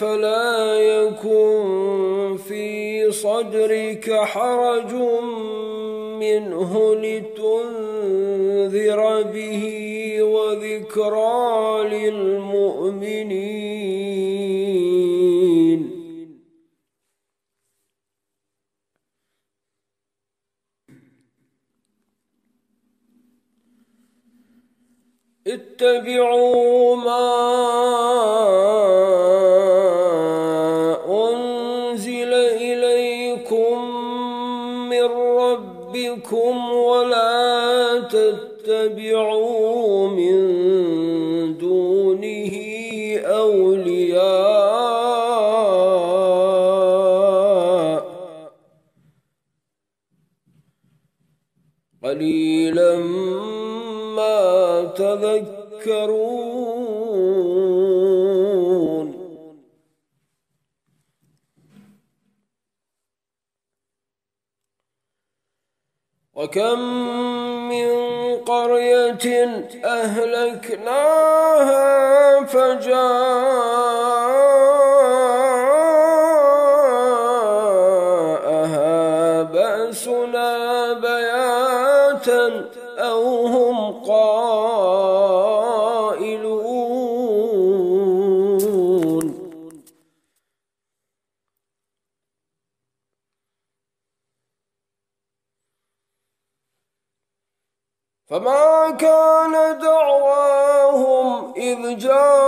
فلا يكن في صدرك حرج منه لتنذر به وذكرى للمؤمنين. اتبعوا ما تذكرون وكم من قرية أهلكناها فجاءها So.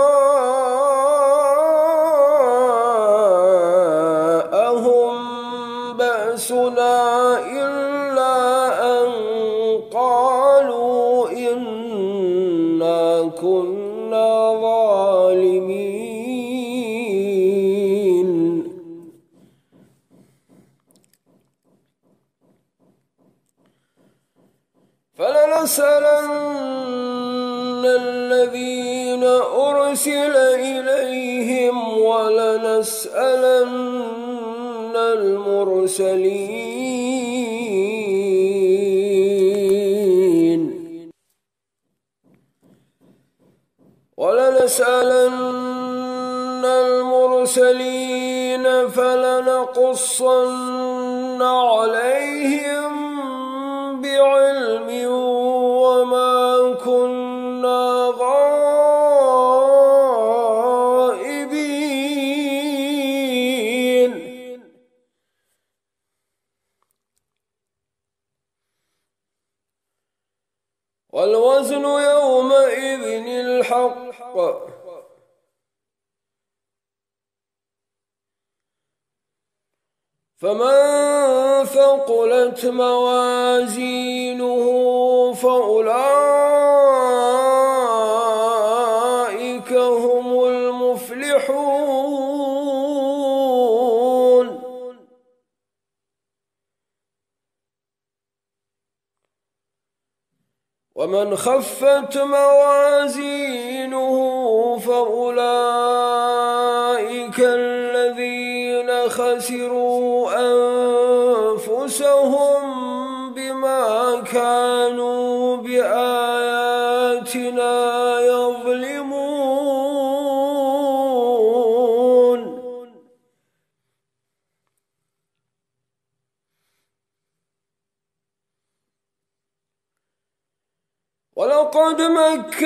أرسل إليهم ولنسألن المرسلين. ولنسألن المرسلين فلنقصن عليهم الحق. فمن ثقلت موازينه فأولئك ومن خفت موازينه فأولئك الذين خسروا.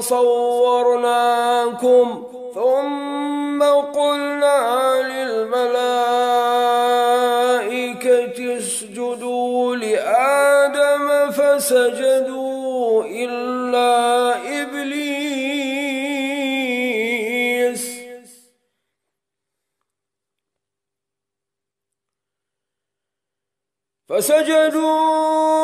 صورناكم ثم قلنا للملائكة اسجدوا لآدم فسجدوا إلا إبليس. فسجدوا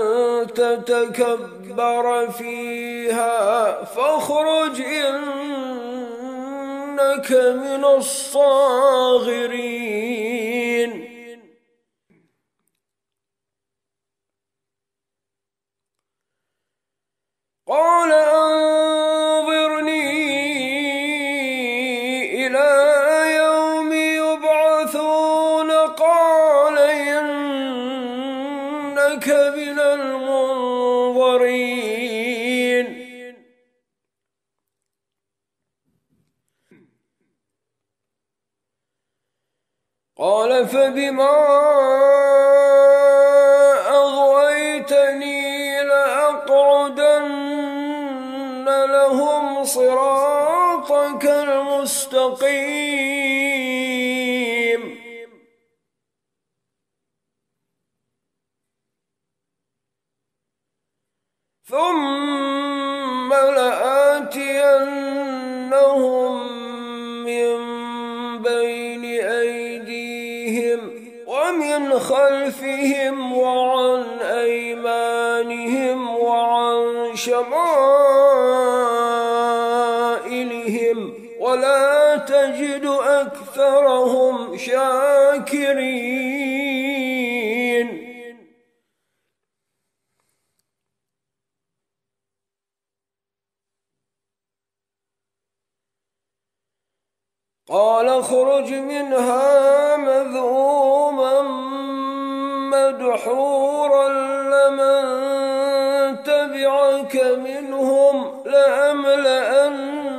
تتكبر فيها فاخرج إنك من الصاغرين. قال أنظرني إلى المستقيم شمائلهم ولا تجد أكثرهم شاكرين. قال اخرج منها مذءوما مدحورا لمن تبعك منهم لأملأن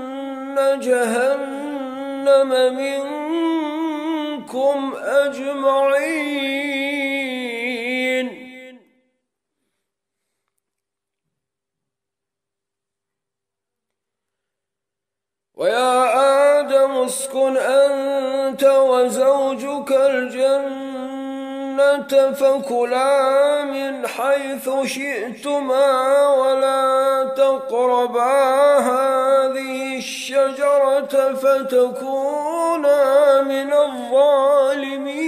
جهنم منكم أجمعين. ويا آدم اسكن أنت وزوجك الجنة فكلا من حيث شئتما ولا تقربا هذه الشجرة فتكونا من الظالمين.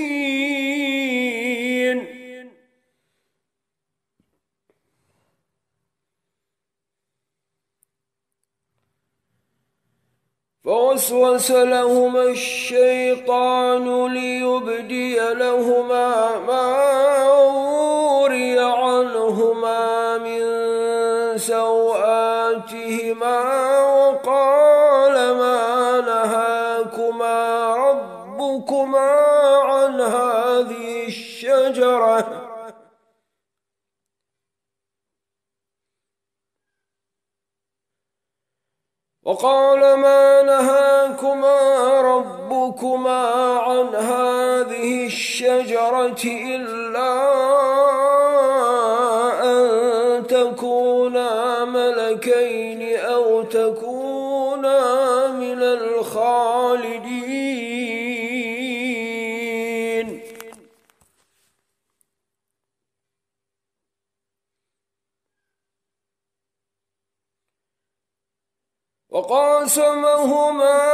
فوسوس لهما الشيطان ليبدي لهما ما وري عنهما من سوآتهما وقال ما نهاكما ربكما عن هذه الشجرة. وقال ما نهاكما ربكما عن هذه الشجرة إلا تكونا ملكين أو تكونا من الخالدين. وقاسمهما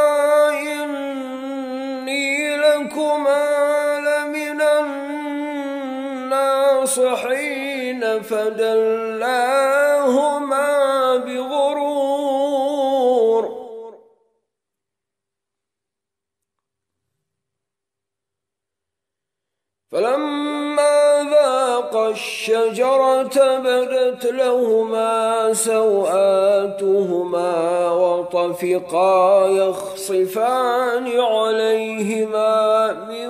سوآتهما وطفقا يخصفان عليهما من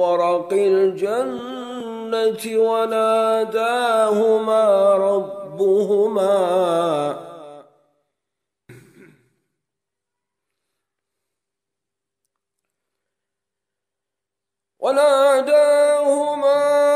ورق الجنة وناداهما ربهما. وناداهما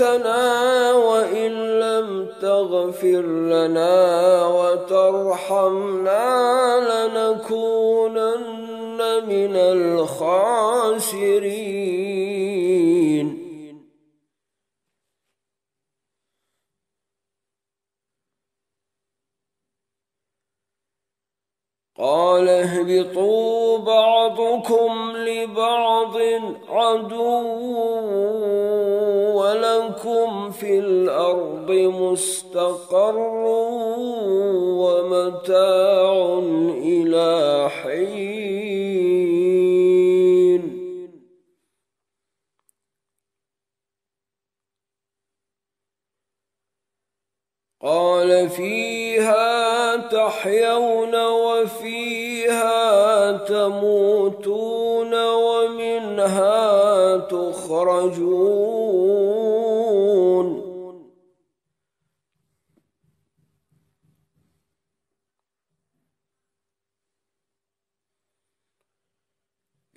أنفسنا وإن لم تغفر لنا وترحمنا لنكونن من الخاسرين. قال اهبطوا بعضكم لبعض عدو. في الأرض مستقر ومتاع إلى حين. قال فيها تحيون وفيها تموتون ومنها تخرجون.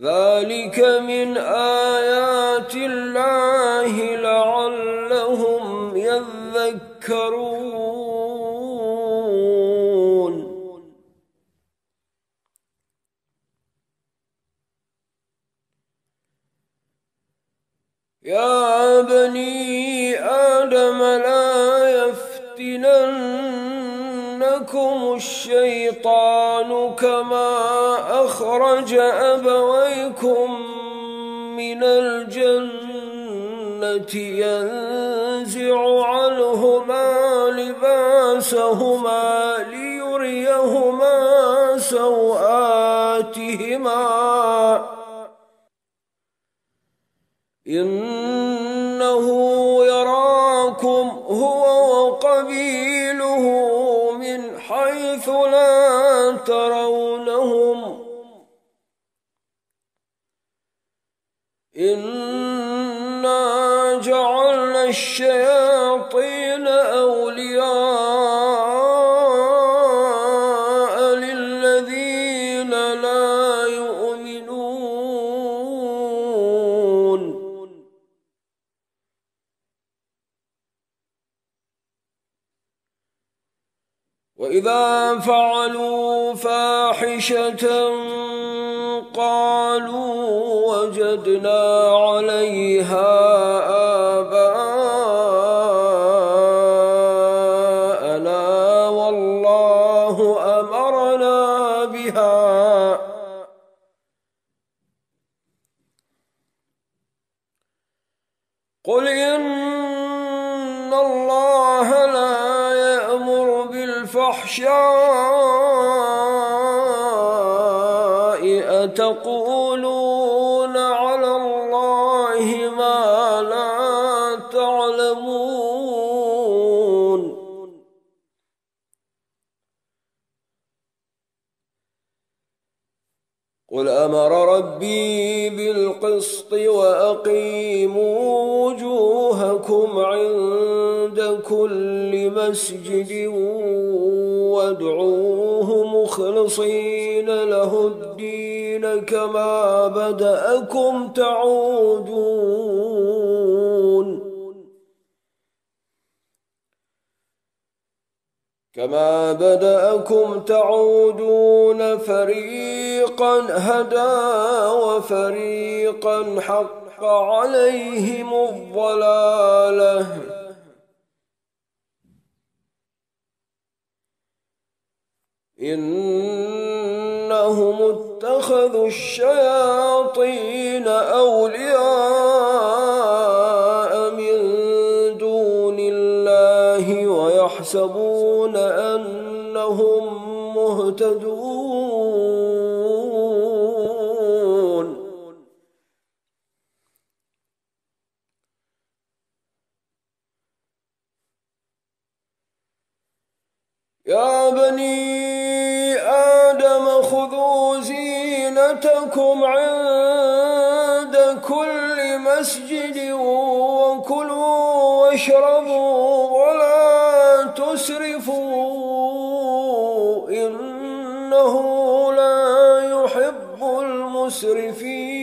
ذلك من آيات الله لعلهم يذكرون. يا بني آدم لا يفتننكم الشيطان كما أخرج أبويكم من الجنة ينزع عنهما لباسهما ليريهما سوآتهما. إنه ترونهم إنا جعلنا الشياطين أولياء وإذا فعلوا فاحشة قالوا وجدنا عليها بالقسط وأقيموا وجوهكم عند كل مسجد وادعوه مخلصين له الدين كما بدأكم تعودون. كما بدأكم تعودون فريقا هدى وفريقا حق عليهم الضلالة. إنهم اتخذوا الشياطين أولياء ويحسبون أنهم مهتدون. يا بني زينتكم عند كل مسجد وكلوا واشربوا ولا تسرفوا إنه لا يحب المسرفين.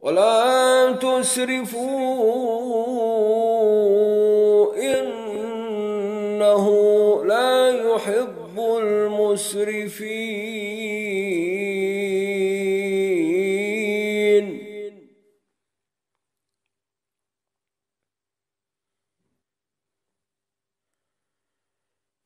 ولا تسرفوا يحب المسرفين.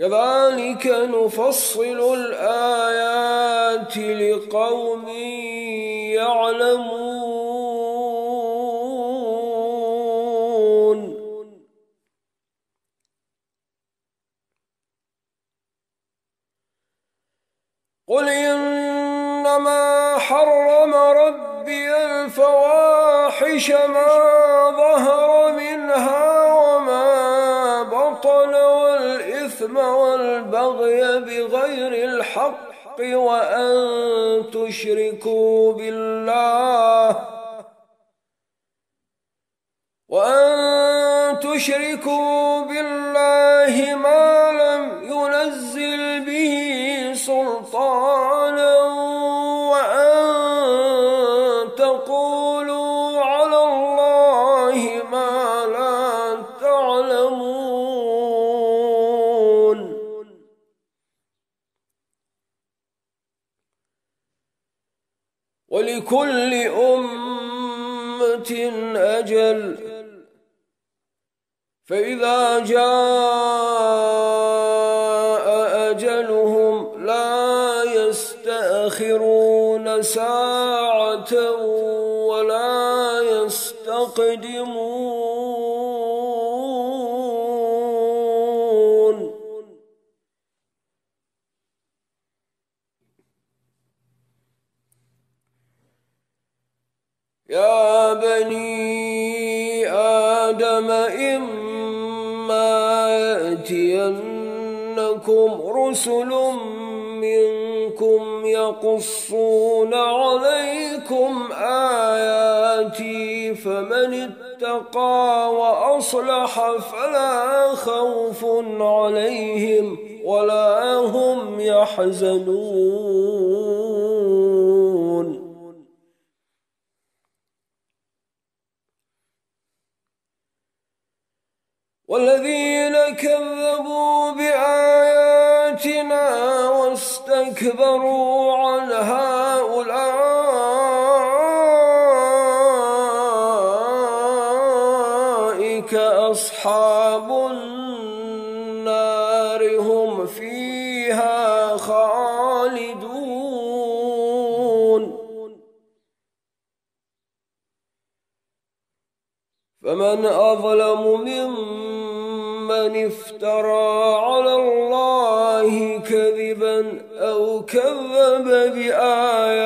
كذلك نفصل الآيات لقوم يعلمون. قل إنما حرم ربي الفواحش ما ظهر منها والإثم والبغي بغير الحق وأن تشركوا بالله. وأن تشركوا بالله ما ولكل أمة أجل. فإذا جاء يستأخرون ساعة ولا يستقدمون. رسل منكم يقصون عليكم آياتي فمن اتقى وأصلح فلا خوف عليهم ولا هم يحزنون. والذين كذبوا واستكبروا عنها أولئك أصحاب النار هم فيها خالدون. فمن أظلم ممن افترى على الله كذبا كذب بآياته.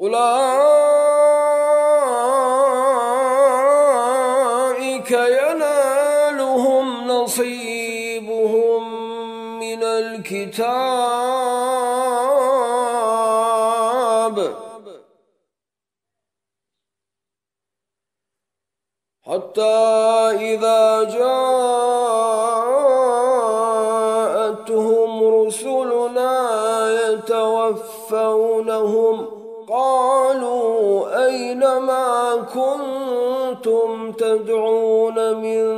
أولئك ينالهم نصيبهم من الكتاب. حتى إذا جاءتهم رسلنا يتوفونهم قالوا أين ما كنتم تدعون من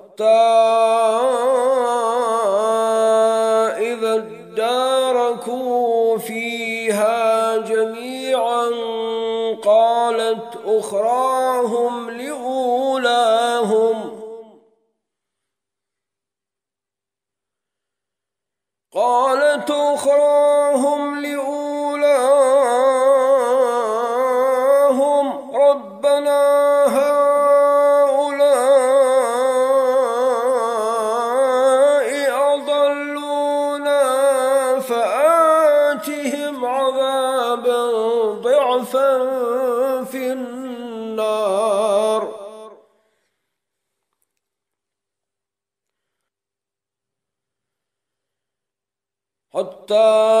إذا اداركوا فيها جميعا قالت أخراهم لأولاهم. قالت أخراهم لأولاهم. حتى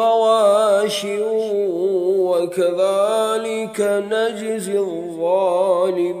فوقهم غواش وكذلك نجزي الظالمين.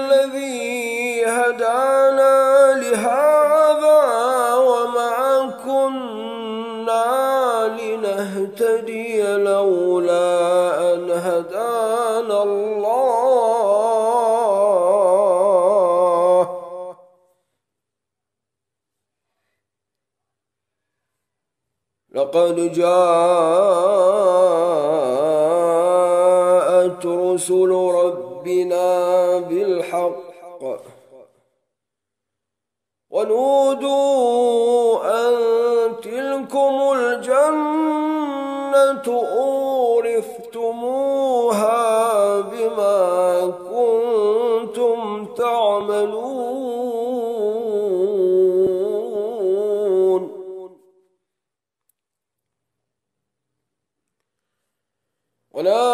لقد جاءت رسل ربنا بالحق ونودوا أن تلكم الجنة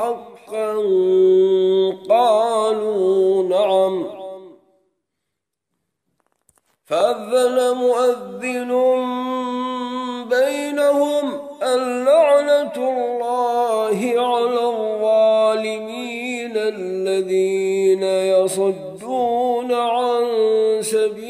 حقا قالوا نعم. فأذن مؤذن بينهم اللعنة الله على الظالمين الذين يصدون عن سبيل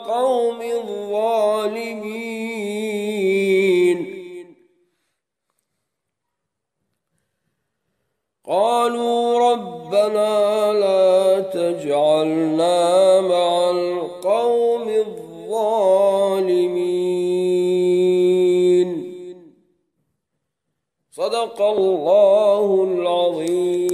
قالوا ربنا لا تجعلنا مع القوم الظالمين. صدق الله العظيم.